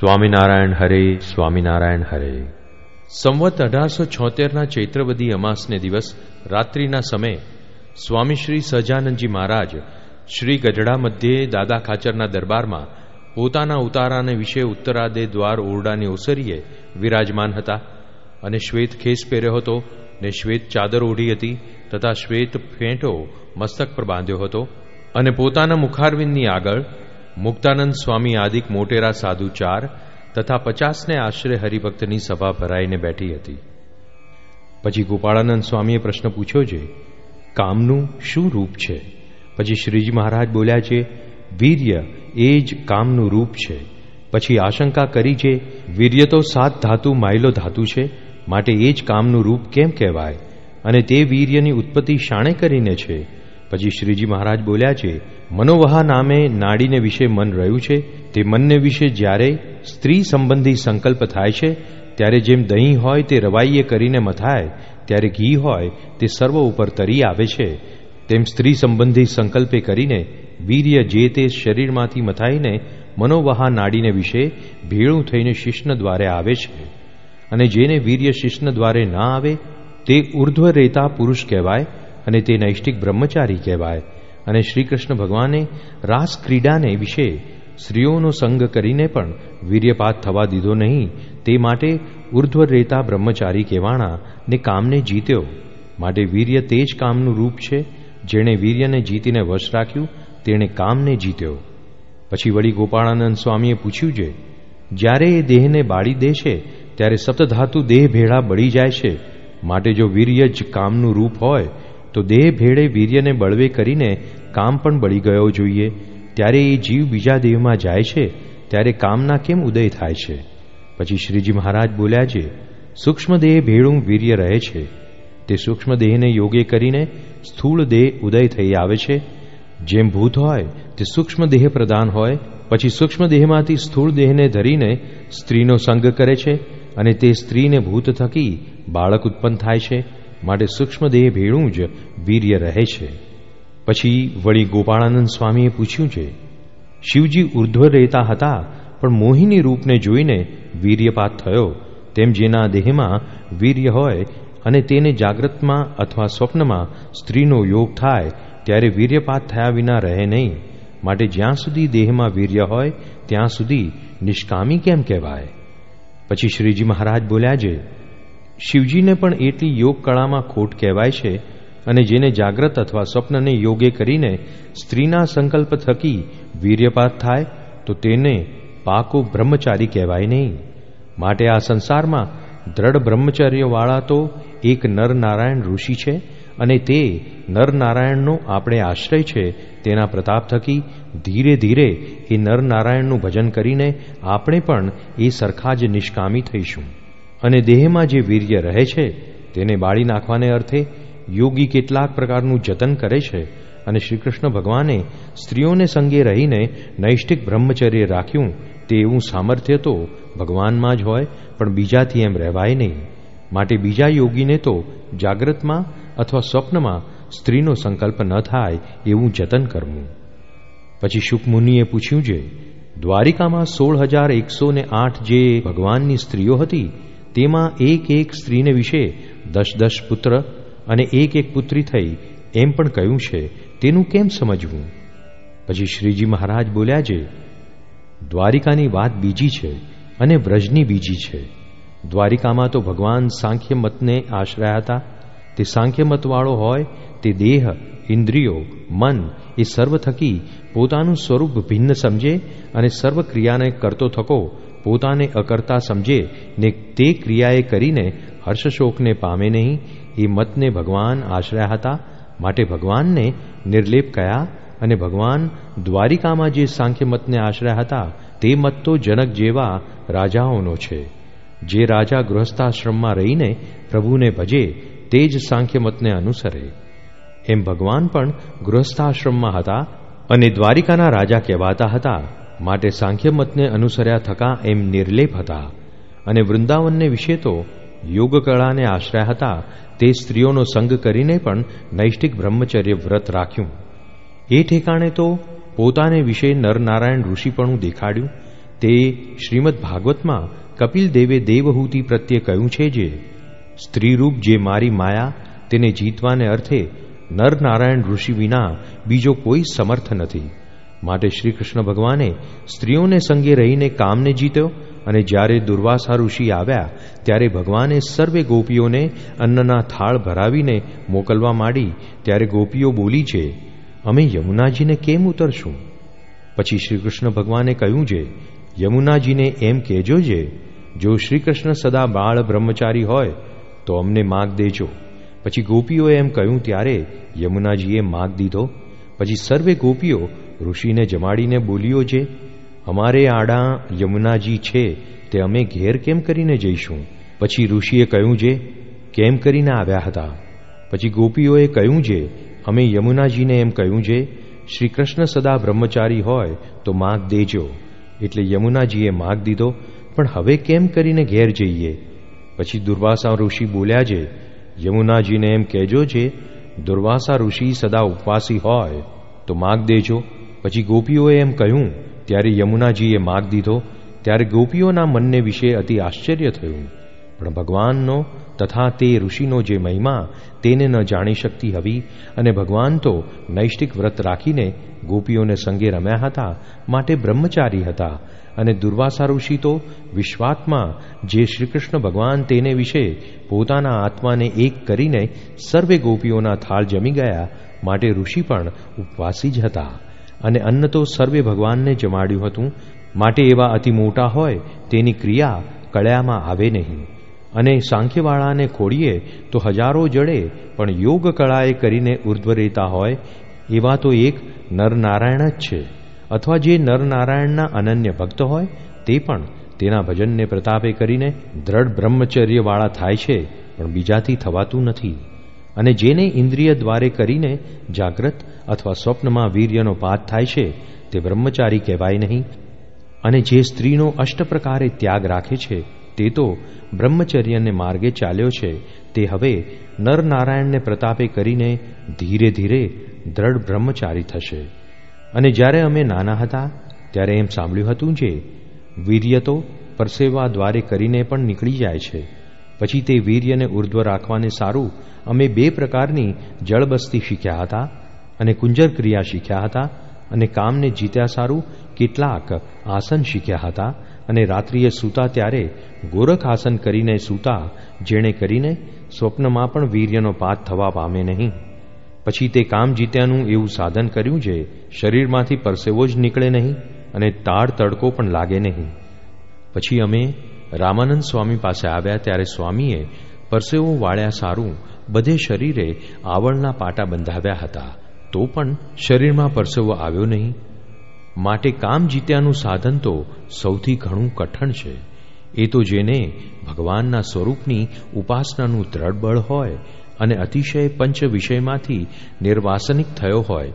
સ્વામિનારાયણ હરે સ્વામિનારાયણ હરે. સંવત અઢારસો છોતેરના ચૈત્રવદી અમાસને દિવસ રાત્રિના સમયે સ્વામી શ્રી સહજાનંદજી મહારાજ શ્રી ગઢડા મધ્યે દાદા ખાચરના દરબારમાં પોતાના ઉતારાને વિશે ઉત્તરાદે દ્વાર ઓરડાની ઓસરીએ વિરાજમાન હતા અને શ્વેત ખેસ પહેર્યો હતો ને શ્વેત ચાદર ઓઢી હતી તથા શ્વેત ફેંટો મસ્તક પર બાંધ્યો હતો અને પોતાના મુખારવિંદની આગળ મુક્તાનંદ સ્વામી આદિક મોટેરા સાધુ ચાર તથા પચાસને આશરે હરિભક્તની સભા ભરાઈને બેઠી હતી. પછી ગોપાળાનંદ સ્વામીએ પ્રશ્ન પૂછ્યો છે, કામનું શું રૂપ છે? પછી શ્રીજી મહારાજ બોલ્યા છે, વીર્ય એ જ કામનું રૂપ છે. પછી આશંકા કરી છે, વીર્ય તો સાત ધાતુ માયલો ધાતુ છે, માટે એ જ કામનું રૂપ કેમ કહેવાય? અને તે વીર્યની ઉત્પત્તિ શાણે કરીને છે? પછી શ્રીજી મહારાજ બોલ્યા છે, મનોવહા નામે નાડીને વિશે મન રહ્યું છે, તે મનને વિશે જ્યારે સ્ત્રી સંબંધી સંકલ્પ થાય છે, ત્યારે જેમ દહીં હોય તે રવાઈએ કરીને મથાય, ત્યારે ઘી હોય તે સર્વ ઉપર તરી આવે છે. તેમ સ્ત્રી સંબંધી સંકલ્પે કરીને વીર્ય જે તે શરીરમાંથી મથાઈને મનોવહા નાડીને વિશે ભેળું થઈને શિષ્ણ દ્વારે આવે છે. અને જેને વીર્ય શિષ્ણ દ્વારે ના આવે, તે ઉર્ધ્વ રેતા પુરુષ કહેવાય અને તે નૈષ્ટિક બ્રહ્મચારી કહેવાય. અને શ્રી કૃષ્ણ ભગવાને રાસ ક્રીડાને વિશે સ્ત્રીઓનો સંગ કરીને પણ વીર્યપાત થવા દીધો નહીં, તે માટે ઉર્ધ્વ રેતા બ્રહ્મચારી કહેવાણા ને કામને જીત્યો. માટે વીર્ય તે જ કામનું રૂપ છે, જેણે વીર્યને જીતીને વશ રાખ્યું, તેણે કામને જીત્યો. પછી વળી ગોપાળાનંદ સ્વામીએ પૂછ્યું છે જ્યારે એ દેહને બાળી દે છે, ત્યારે સપ્તધાતુ દેહ ભેળા બળી જાય છે. માટે જો વીર્ય જ કામનું રૂપ હોય તો દેહ ભેળે વીર્યને બળવે કરીને કામ પણ બળી ગયો જોઈએ. ત્યારે એ જીવ બીજા દેહમાં જાય છે, ત્યારે કામના કેમ ઉદય થાય છે? પછી શ્રીજી મહારાજ બોલ્યા છે, સૂક્ષ્મ દેહ ભેળું વીર્ય રહે છે. તે સૂક્ષ્મ દેહને યોગે કરીને સ્થૂળ દેહ ઉદય થઈ આવે છે. જેમ ભૂત હોય, તે સૂક્ષ્મ દેહ પ્રદાન હોય, પછી સૂક્ષ્મ દેહમાંથી સ્થૂળ દેહને ધરીને સ્ત્રીનો સંગ કરે છે, અને તે સ્ત્રીને ભૂત થકી બાળક ઉત્પન્ન થાય છે. માટે સૂક્ષ્મ દેહ ભેળું જ વીર્ય રહે છે. પછી વળી ગોપાળાનંદ સ્વામીએ પૂછ્યું છે, શિવજી ઉર્ધ્વ રહેતા હતા, પણ મોહિની રૂપને જોઈને વીર્યપાત થયો. તેમ જેના દેહમાં વીર્ય હોય અને તેને જાગ્રતમાં અથવા સ્વપ્નમાં સ્ત્રીનો યોગ થાય, ત્યારે વીર્યપાત થયા વિના રહે નહીં. માટે જ્યાં સુધી દેહમાં વીર્ય હોય, ત્યાં સુધી નિષ્કામી કેમ કહેવાય? પછી શ્રીજી મહારાજ બોલ્યા છે શિવજીને પણ એટલી યોગ કળામાં ખોટ કહેવાય છે અને જેને જાગ્રત અથવા સ્વપ્નને યોગે કરીને સ્ત્રીના સંકલ્પ થકી વીર્યપાત થાય, તો તેને પાકો બ્રહ્મચારી કહેવાય નહીં. માટે આ સંસારમાં દ્રઢ બ્રહ્મચર્યવાળા તો એક નરનારાયણ ઋષિ છે અને તે નરનારાયણનો આપણે આશ્રય છે તેના પ્રતાપ થકી ધીરે ધીરે એ નરનારાયણનું ભજન કરીને આપણે પણ એ સરખા જ નિષ્કામી થઈશું. અને દેહમાં જે વીર્ય રહે છે, તેને બાળી નાખવાને અર્થે યોગી કેટલાક પ્રકારનું જતન કરે છે અને શ્રી કૃષ્ણ ભગવાને સ્ત્રીઓને સંગે રહીને નૈષ્ઠિક બ્રહ્મચર્ય રાખ્યું તે એવું સામર્થ્ય તો ભગવાનમાં જ હોય, પણ બીજાથી એમ રહેવાય નહીં. માટે બીજા યોગીને તો જાગ્રતમાં અથવા સ્વપ્નમાં સ્ત્રીનો સંકલ્પ ન થાય એવું જતન કરવું. પછી શુકમુનિએ પૂછ્યું છે દ્વારિકામાં સોળ હજાર એકસો આઠ જે ભગવાનની સ્ત્રીઓ હતી તેમાં એક એક સ્ત્રીને વિશે દસ દસ પુત્ર અને એક એક પુત્રી થઈ એમ પણ કહ્યું છે, તેનું કેમ સમજવું? પછી શ્રીજી મહારાજ બોલ્યા છે, દ્વારિકાની વાત બીજી છે અને વ્રજની બીજી છે. દ્વારિકામાં તો ભગવાન સાંખ્ય મતને આશ્રયા હતા. તે સાંખ્ય મતવાળો હોય, તે દેહ, ઇન્દ્રિયો, મન, એ સર્વ થકી પોતાનું સ્વરૂપ ભિન્ન સમજે અને સર્વ ક્રિયાને કરતો થકો પોતાને અકર્તા સમજે ને તે ક્રિયાએ કરીને હર્ષશોકને પામે નહીં, એ મતને ભગવાન આશ્રયા હતા. માટે ભગવાનને નિર્લેપ કયા અને ભગવાન દ્વારિકામાં જે સાંખ્ય મતને આશ્રયા હતા, તે મત તો જનક જેવા રાજાઓનો છે. જે રાજા ગૃહસ્થાશ્રમમાં રહીને પ્રભુને ભજે, તે જ સાંખ્ય મતને અનુસરે. એમ ભગવાન પણ ગૃહસ્થાશ્રમમાં હતા અને દ્વારિકાના રાજા કહેવાતા હતા. માટે સાંખ્ય મતને અનુસર્યા થકા એમ નિર્લેપ હતા. અને વૃંદાવનને વિશે તો યોગ કળાને આશ્રય હતા, તે સ્ત્રીઓનો સંગ કરીને પણ નૈષ્ઠિક બ્રહ્મચર્ય વ્રત રાખ્યું. એ ઠેકાણે તો પોતાને વિશે નરનારાયણ ઋષિપણું દેખાડ્યું. તે શ્રીમદ ભાગવતમાં કપિલ દેવે દેવહૂતિ પ્રત્યે કહ્યું છે જે, સ્ત્રીરૂપ જે મારી માયા, તેને જીતવાને અર્થે નરનારાયણ ઋષિ વિના બીજો કોઈ સમર્થ નથી. માટે શ્રી કૃષ્ણ ભગવાને સ્ત્રીઓને સંગે રહીને કામને જીત્યો અને જ્યારે દુર્વાસા ઋષિ આવ્યા, ત્યારે ભગવાને સર્વે ગોપીઓને અન્નના થાળ ભરાવીને મોકલવા માંડી, ત્યારે ગોપીઓ બોલી છે, અમે યમુનાજીને કેમ ઉતરશું? પછી શ્રી કૃષ્ણ ભગવાને કહ્યું છે, યમુનાજીને એમ કહેજો જે, જો શ્રી કૃષ્ણ સદા બાળ બ્રહ્મચારી હોય, તો અમને માગ દેજો. પછી ગોપીઓએ એમ કહ્યું, ત્યારે યમુનાજીએ માગ દીધો. પછી સર્વે ગોપીઓ ઋષિને જમાડીને બોલ્યો છે અમારે આડા યમુનાજી છે, તે અમે ઘેર કેમ કરીને જઈશું? પછી ઋષિએ કહ્યું છે કેમ કરીને આવ્યા હતા? પછી ગોપીઓએ કહ્યું છે અમે યમુનાજીને એમ કહ્યું છે શ્રી કૃષ્ણ સદા બ્રહ્મચારી હોય તો માગ દેજો. એટલે યમુનાજીએ માગ દીધો, પણ હવે કેમ કરીને ઘેર જઈએ? પછી દુર્વાસા ઋષિ બોલ્યા છે યમુનાજીને એમ કહેજો છે દુર્વાસા ઋષિ સદા ઉપવાસી હોય તો માગ દેજો. પછી ગોપીઓએ એમ કહ્યું, ત્યારે યમુનાજીએ માગ દીધો, ત્યારે ગોપીઓના મનને વિશે અતિ આશ્ચર્ય થયું. પણ ભગવાનનો તથા તે ઋષિનો જે મહિમા, તેને ન જાણી શકતી હતી અને ભગવાન તો નૈષ્ટિક વ્રત રાખીને ગોપીઓને સંગે રમ્યા હતા, માટે બ્રહ્મચારી હતા અને દુર્વાસા ઋષિ તો વિશ્વાત્મા, જે શ્રીકૃષ્ણ ભગવાન તેને વિશે પોતાના આત્માને એક કરીને સર્વે ગોપીઓના થાળ જમી ગયા, માટે ઋષિ પણ ઉપવાસી જ હતા. અને અન્ન તો સર્વે ભગવાનને જમાડ્યું હતું. માટે એવા અતિ મોટા હોય તેની ક્રિયા કળ્યામાં આવે નહીં. અને સાંખ્યવાળાને ખોડીએ તો હજારો જડે, પણ યોગ કળાએ કરીને ઉર્ધ્વ રહેતા હોય, એવા તો એક નરનારાયણ જ છે. અથવા જે નરનારાયણના અનન્ય ભક્ત હોય, તે પણ તેના ભજનને પ્રતાપે કરીને દ્રઢ બ્રહ્મચર્યવાળા થાય છે, પણ બીજાથી થવાતું નથી. અને જેને ઇન્દ્રિય દ્વારે કરીને જાગ્રત અથવા સ્વપ્નમાં વીર્યનો પાત થાય છે, તે બ્રહ્મચારી કહેવાય નહીં. અને જે સ્ત્રીનો અષ્ટ પ્રકારે ત્યાગ રાખે છે, તે તો બ્રહ્મચર્યને માર્ગે ચાલ્યો છે, તે હવે નરનારાયણને પ્રતાપે કરીને ધીરે ધીરે દ્રઢ બ્રહ્મચારી થશે. અને જ્યારે અમે નાના હતા, ત્યારે એમ સાંભળ્યું હતું જે, વીર્ય તો પરસેવા દ્વારે કરીને પણ નીકળી જાય છે પછી તે વીર્યને ઉર્ધ્વ રાખવાને સારું, અમે બે પ્રકારની જળબસ્તી શીખ્યા હતા અને કુંજર ક્રિયા શીખ્યા હતા અને કામને જીત્યા સારું, કેટલાક આસન શીખ્યા હતા અને રાત્રિએ સૂતા ત્યારે ગોરખ આસન કરીને સૂતા, જેણે કરીને સ્વપ્નમાં પણ વીર્યનો પાત થવા પામે નહીં. પછી તે કામ જીત્યાનું એવું સાધન કર્યું છે શરીરમાંથી પરસેવો જ નીકળે નહીં અને તાળ તડકો પણ લાગે નહીં. પછી અમે રામાનંદ સ્વામી પાસે આવ્યા ત્યારે સ્વામીએ પરસેવો વાળ્યા સારું, બધે શરીરે આવળના પાટા બંધાવ્યા હતા. તો પણ શરીરમાં પરસેવો આવ્યો નહીં. માટે કામ જીત્યાનું સાધન તો સૌથી ઘણું કઠણ છે. એ તો જેને ભગવાનના સ્વરૂપની ઉપાસનાનું દ્રઢ બળ હોય અને અતિશય પંચ વિષયમાંથી નિર્વાસનિક થયો હોય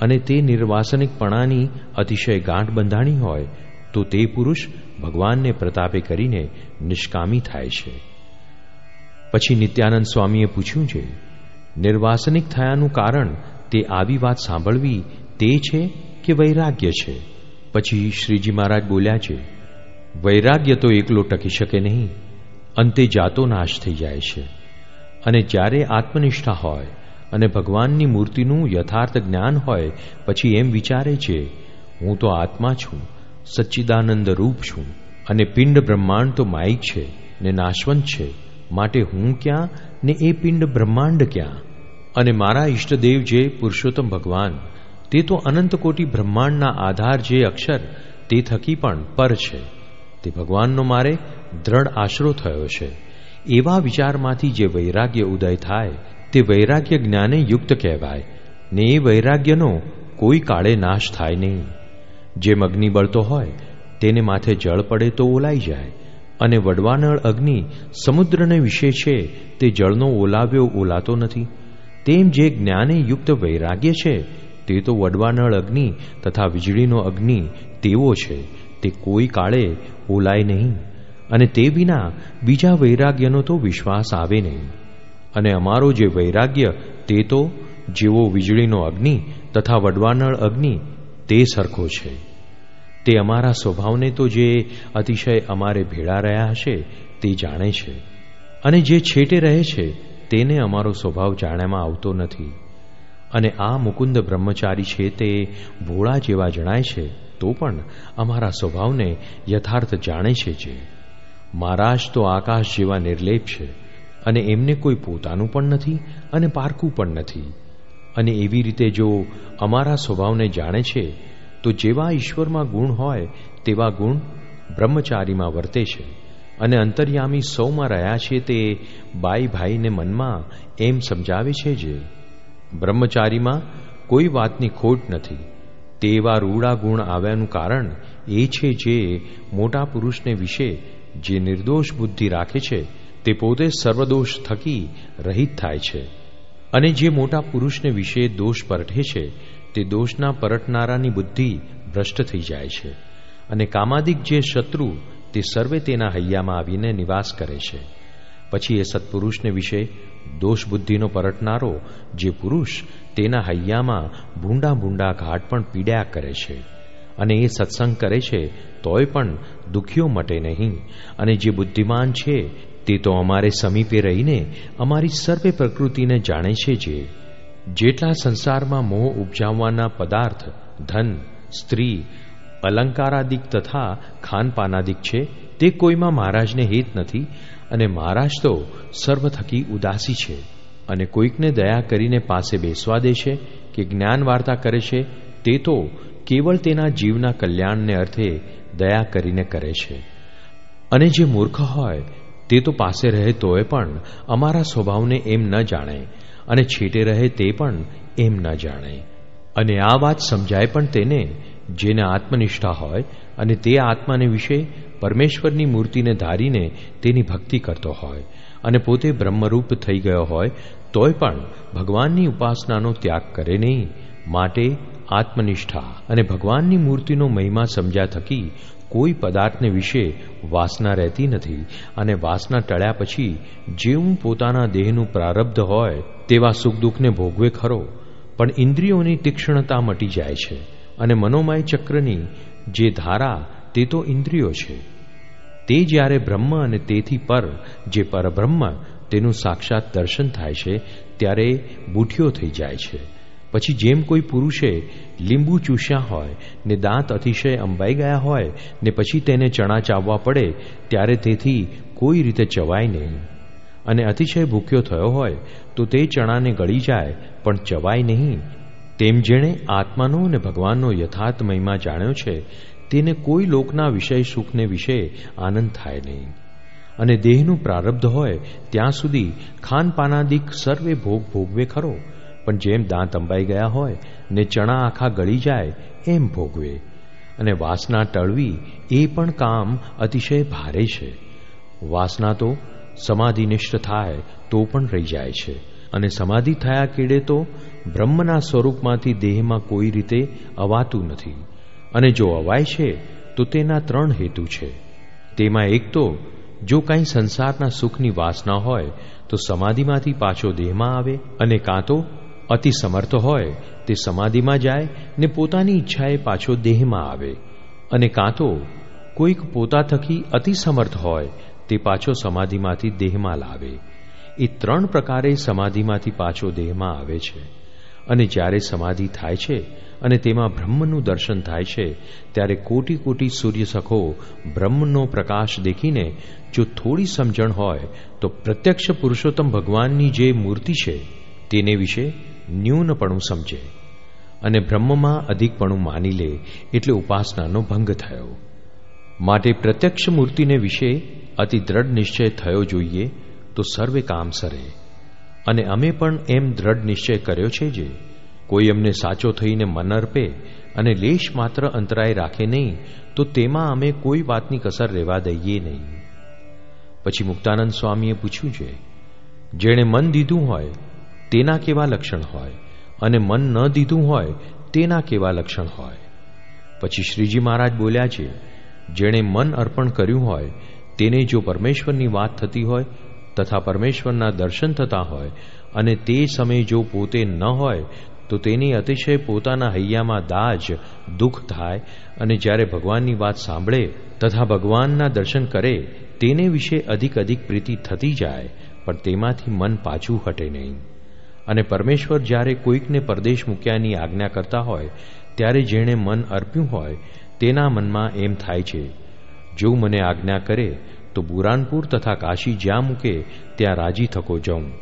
અને તે નિર્વાસનિકપણાની અતિશય ગાંઠ બંધાણી હોય, તો તે પુરુષ ભગવાનને પ્રતાપે કરીને નિષ્કામી થાય છે. પછી નિત્યાનંદ સ્વામીએ પૂછ્યું છે, નિર્વાસનિક થયાનું કારણ તે આવી વાત સાંભળવી તે છે કે વૈરાગ્ય છે? પછી શ્રીજી મહારાજ બોલ્યા છે, વૈરાગ્ય તો એકલો ટકી શકે નહીં, અંતે જાતો નાશ થઈ જાય છે. અને જ્યારે આત્મનિષ્ઠા હોય અને ભગવાનની મૂર્તિનું યથાર્થ જ્ઞાન હોય, પછી એમ વિચારે છે, હું તો આત્મા છું સચ્ચિદાનંદ રૂપ છું અને પિંડ બ્રહ્માંડ તો માઇક છે, ને નાશવંત છે. માટે હું ક્યાં, ને એ પિંડ બ્રહ્માંડ ક્યાં? અને મારા ઈષ્ટદેવ જે પુરુષોત્તમ ભગવાન, તે તો અનંત કોટી બ્રહ્માંડના આધાર જે અક્ષર, તે થકી પણ પર છે. તે ભગવાનનો મારે દ્રઢ આશરો થયો છે. એવા વિચારમાંથી જે વૈરાગ્ય ઉદય થાય, તે વૈરાગ્ય જ્ઞાને યુક્ત કહેવાય. ને એ વૈરાગ્યનો કોઈ કાળે નાશ થાય નહીં. જેમ અગ્નિ બળતો હોય, તેને માથે જળ પડે તો ઓલાઈ જાય. અને વડવાનળ અગ્નિ સમુદ્રને વિશે છે, તે જળનો ઓલાવ્યો ઓલાતો નથી. તેમ જે જ્ઞાને યુક્ત વૈરાગ્ય છે, તે તો વડવાનળ અગ્નિ તથા વીજળીનો અગ્નિ તેવો છે, તે કોઈ કાળે ઓલાય નહીં. અને તે વિના બીજા વૈરાગ્યનો તો વિશ્વાસ આવે નહીં. અને અમારો જે વૈરાગ્ય, તે તો જેવો વીજળીનો અગ્નિ તથા વડવાનળ અગ્નિ તે સરખો છે. તે અમારા સ્વભાવને તો જે અતિશય અમારે ભેળા રહ્યા હશે, તે જાણે છે. અને જે છેટે રહે છે, તેને અમારો સ્વભાવ જાણ્યામાં આવતો નથી. અને આ મુકુંદ બ્રહ્મચારી છે તે ભોળા જેવા જણાય છે, તો પણ અમારા સ્વભાવને યથાર્થ જાણે છે જે. મહારાજ તો આકાશ જેવા નિર્લેપ છે, અને એમને કોઈ પોતાનું પણ નથી અને પારકું પણ નથી. અને એવી રીતે જો અમારા સ્વભાવને જાણે છે, તો જેવા ઈશ્વરમાં ગુણ હોય, તેવા ગુણ બ્રહ્મચારીમાં વર્તે છે. અને અંતર્યામી સૌમાં રહ્યા છે તે બાઈ ભાઈને મનમાં એમ સમજાવે છે જે, બ્રહ્મચારીમાં કોઈ વાતની ખોટ નથી. તેવા રૂડા ગુણ આવ્યાનું કારણ એ છે જે મોટા પુરુષને વિશે જે નિર્દોષ બુદ્ધિ રાખે છે, તે પોતે સર્વદોષ થકી રહિત થાય છે. અને જે મોટા પુરુષને વિશે દોષ પરઠે છે, તે દોષના પરટનારાની બુદ્ધિ ભ્રષ્ટ થઈ જાય છે. અને કામાદિક જે શત્રુ, તે સર્વે તેના હૈયામાં આવીને નિવાસ કરે છે. પછી એ સત્પુરુષને વિશે દોષ બુદ્ધિનો પરટનારો જે પુરુષ, તેના હૈયામાં ભૂંડા ભૂંડા ઘાટ પણ પીડ્યા કરે છે. અને એ સત્સંગ કરે છે, તોય પણ દુઃખીઓ મટે નહીં. અને જે બુદ્ધિમાન છે તે તો અમારે સમીપે રહીને અમારી સર્વે પ્રકૃતિને જાણે છે જે. જેટલા સંસારમાં મોહ ઉપજાવવાના પદાર્થ, ધન, સ્ત્રી, અલંકારાદિક તથા ખાનપાનાદિક છે, તે કોઈમાં મહારાજને હિત નથી અને મહારાજ તો સર્વ થકી ઉદાસી છે અને કોઈકને દયા કરીને પાસે બેસવા દે છે કે જ્ઞાન વાર્તા કરે છે, તે તો કેવળ તેના જીવના કલ્યાણને અર્થે દયા કરીને કરે છે. અને જે મૂર્ખ હોય તે તો પાસે રહે તોય પણ અમારા સ્વભાવને એમ ન જાણે અને છેટે રહે તે પણ એમ ન જાણે. અને આ વાત સમજાય પણ તેને, જેને આત્મનિષ્ઠા હોય અને તે આત્માને વિશે પરમેશ્વરની મૂર્તિને ધારીને તેની ભક્તિ કરતો હોય અને પોતે બ્રહ્મરૂપ થઈ ગયો હોય, તોય પણ ભગવાનની ઉપાસનાનો ત્યાગ કરે નહીં, માટે આત્મનિષ્ઠા અને ભગવાનની મૂર્તિનો મહિમા સમજ્યા થકી કોઈ પદાર્થને વિશે વાસના રહેતી નથી અને વાસના ટળ્યા પછી જેવું પોતાના દેહનું પ્રારબ્ધ હોય તેવા સુખ દુઃખને ભોગવે ખરો, પણ ઇન્દ્રિયોની તીક્ષ્ણતા મટી જાય છે અને મનોમય ચક્રની જે ધારા તે તો ઇન્દ્રિયો છે. તે જ્યારે બ્રહ્મ અને તેથી પર, જે પરબ્રહ્મ, તેનું સાક્ષાત દર્શન થાય છે, ત્યારે બુઠિયો થઈ જાય છે. પછી જેમ કોઈ પુરુષે લીંબુ ચૂસ્યા હોય, ને દાંત અતિશય અંબાઈ ગયા હોય, ને પછી તેને ચણા ચાવવા પડે, ત્યારે તેથી કોઈ રીતે ચવાય નહીં. અને અતિશય ભૂખ્યો થયો હોય, તો તે ચણાને ગળી જાય, પણ ચવાય નહીં. તેમ જેણે આત્માનો અને ભગવાનનો યથાર્થ મહિમા જાણ્યો છે, તેને કોઈ લોકના વિષય સુખને વિશે આનંદ થાય નહીં. અને દેહનું પ્રારબ્ધ હોય, ત્યાં સુધી ખાનપાનાદિક સર્વે ભોગ ભોગવે ખરો. પણ જેમ દાંત અંબાઈ ગયા હોય ને ચણા આખા ગળી જાય, એમ ભોગવે. અને વાસના ટળવી, એ પણ કામ અતિશય ભારે છે. વાસના તો સમાધિનિષ્ઠ થાય, તો પણ રહી જાય છે. અને સમાધિ થયા કેડે તો બ્રહ્મના સ્વરૂપમાંથી દેહમાં કોઈ રીતે અવાતું નથી. અને જો અવાય છે, તો તેના ત્રણ હેતુ છે. તેમાં એક તો, જો કાંઈ સંસારના સુખની વાસના હોય, તો સમાધિમાંથી પાછો દેહમાં આવે, અને કાં તો અતિ સમર્થ હોય તે સમાધિમાં જાય ને પોતાની ઈચ્છાએ પાછો દેહમાં આવે અને કાં તો કોઈક પોતા થકી અતિ સમર્થ હોય તે પાછો સમાધિમાંથી દેહમાં લાવે. એ ત્રણ પ્રકારે સમાધિમાંથી પાછો દેહમાં આવે છે. અને જ્યારે સમાધિ થાય છે અને તેમાં બ્રહ્મનું દર્શન થાય છે, ત્યારે કોટી કોટી સૂર્યસખો બ્રહ્મનો પ્રકાશ દેખીને જો થોડી સમજણ હોય તો પ્રત્યક્ષ પુરુષોત્તમ ભગવાનની જે મૂર્તિ છે, તેને વિશે ન્યૂનપણું સમજે અને બ્રહ્મમાં અધિકપણું માની લે એટલે ઉપાસનાનો ભંગ થયો. માટે પ્રત્યક્ષ મૂર્તિને વિશે અતિ દ્રઢ નિશ્ચય થયો જોઈએ તો સર્વે કામ સરે. અને અમે પણ એમ દ્રઢ નિશ્ચય કર્યો છે જે, કોઈ અમને સાચો થઈને મન અર્પે અને લેશ માત્ર અંતરાય રાખે નહીં, તો તેમાં અમે કોઈ વાતની કસર રહેવા દઈએ નહીં. પછી મુક્તાનંદ સ્વામીએ પૂછ્યું છે, જેણે મન દીધું હોય તેના કેવા લક્ષણ હોય અને મન ન દીધું હોય તેના કેવા લક્ષણ હોય? પછી શ્રીજી મહારાજ બોલ્યા છે, જેણે મન અર્પણ કર્યું હોય, તેને જો પરમેશ્વરની વાત થતી હોય, તથા પરમેશ્વરના દર્શન થતા હોય, અને તે સમયે જો પોતે ન હોય, તો તેની અતિશય પોતાના હૈયામાં દાજ, દુઃખ થાય, અને જ્યારે ભગવાનની વાત સાંભળે, તથા ભગવાનના દર્શન કરે, તેને વિશે અધિક અધિક પ્રીતિ થતી જાય, પણ તેમાંથી મન પાછું હટે નહીં. અને પરમેશ્વર જ્યારે કોઈકને પરદેશ મૂક્યાની આજ્ઞા કરતા હોય, ત્યારે જેણે મન અર્પ્યું હોય, તેના મનમાં એમ થાય છે, જો મને આજ્ઞા કરે, તો બુરાનપુર તથા કાશી જ્યાં મૂકે, ત્યાં રાજી થકો જાઉં.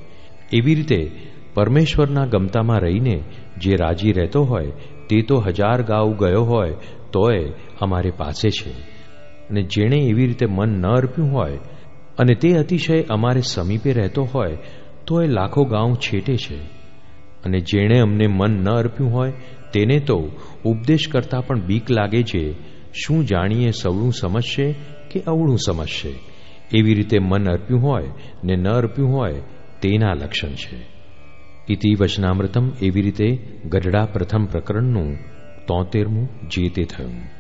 એવી રીતે પરમેશ્વરના ગમતામાં રહીને જે રાજી રહેતો હોય, તે તો હજાર ગાઉ ગયો હોય, તોય અમારે પાસે છે. અને જેણે એવી રીતે મન ન અર્પ્યું હોય, અને તે અતિશય અમારે સમીપે રહેતો હોય તો એ લાખો ગાઉં છેટે છે. અને જેણે અમને મન ન અર્પ્યું હોય, તેને તો ઉપદેશ કરતા પણ બીક લાગે છે, શું જાણીએ સવળું સમજશે કે અવળું સમજશે? એવી રીતે મન અર્પ્યું હોય ને ન અર્પ્યું હોય, તેના લક્ષણ છે. ઇતિ વચનામૃતમ એવી રીતે ગઢડા પ્રથમ પ્રકરણનું તોતેરમું જે તે થયું.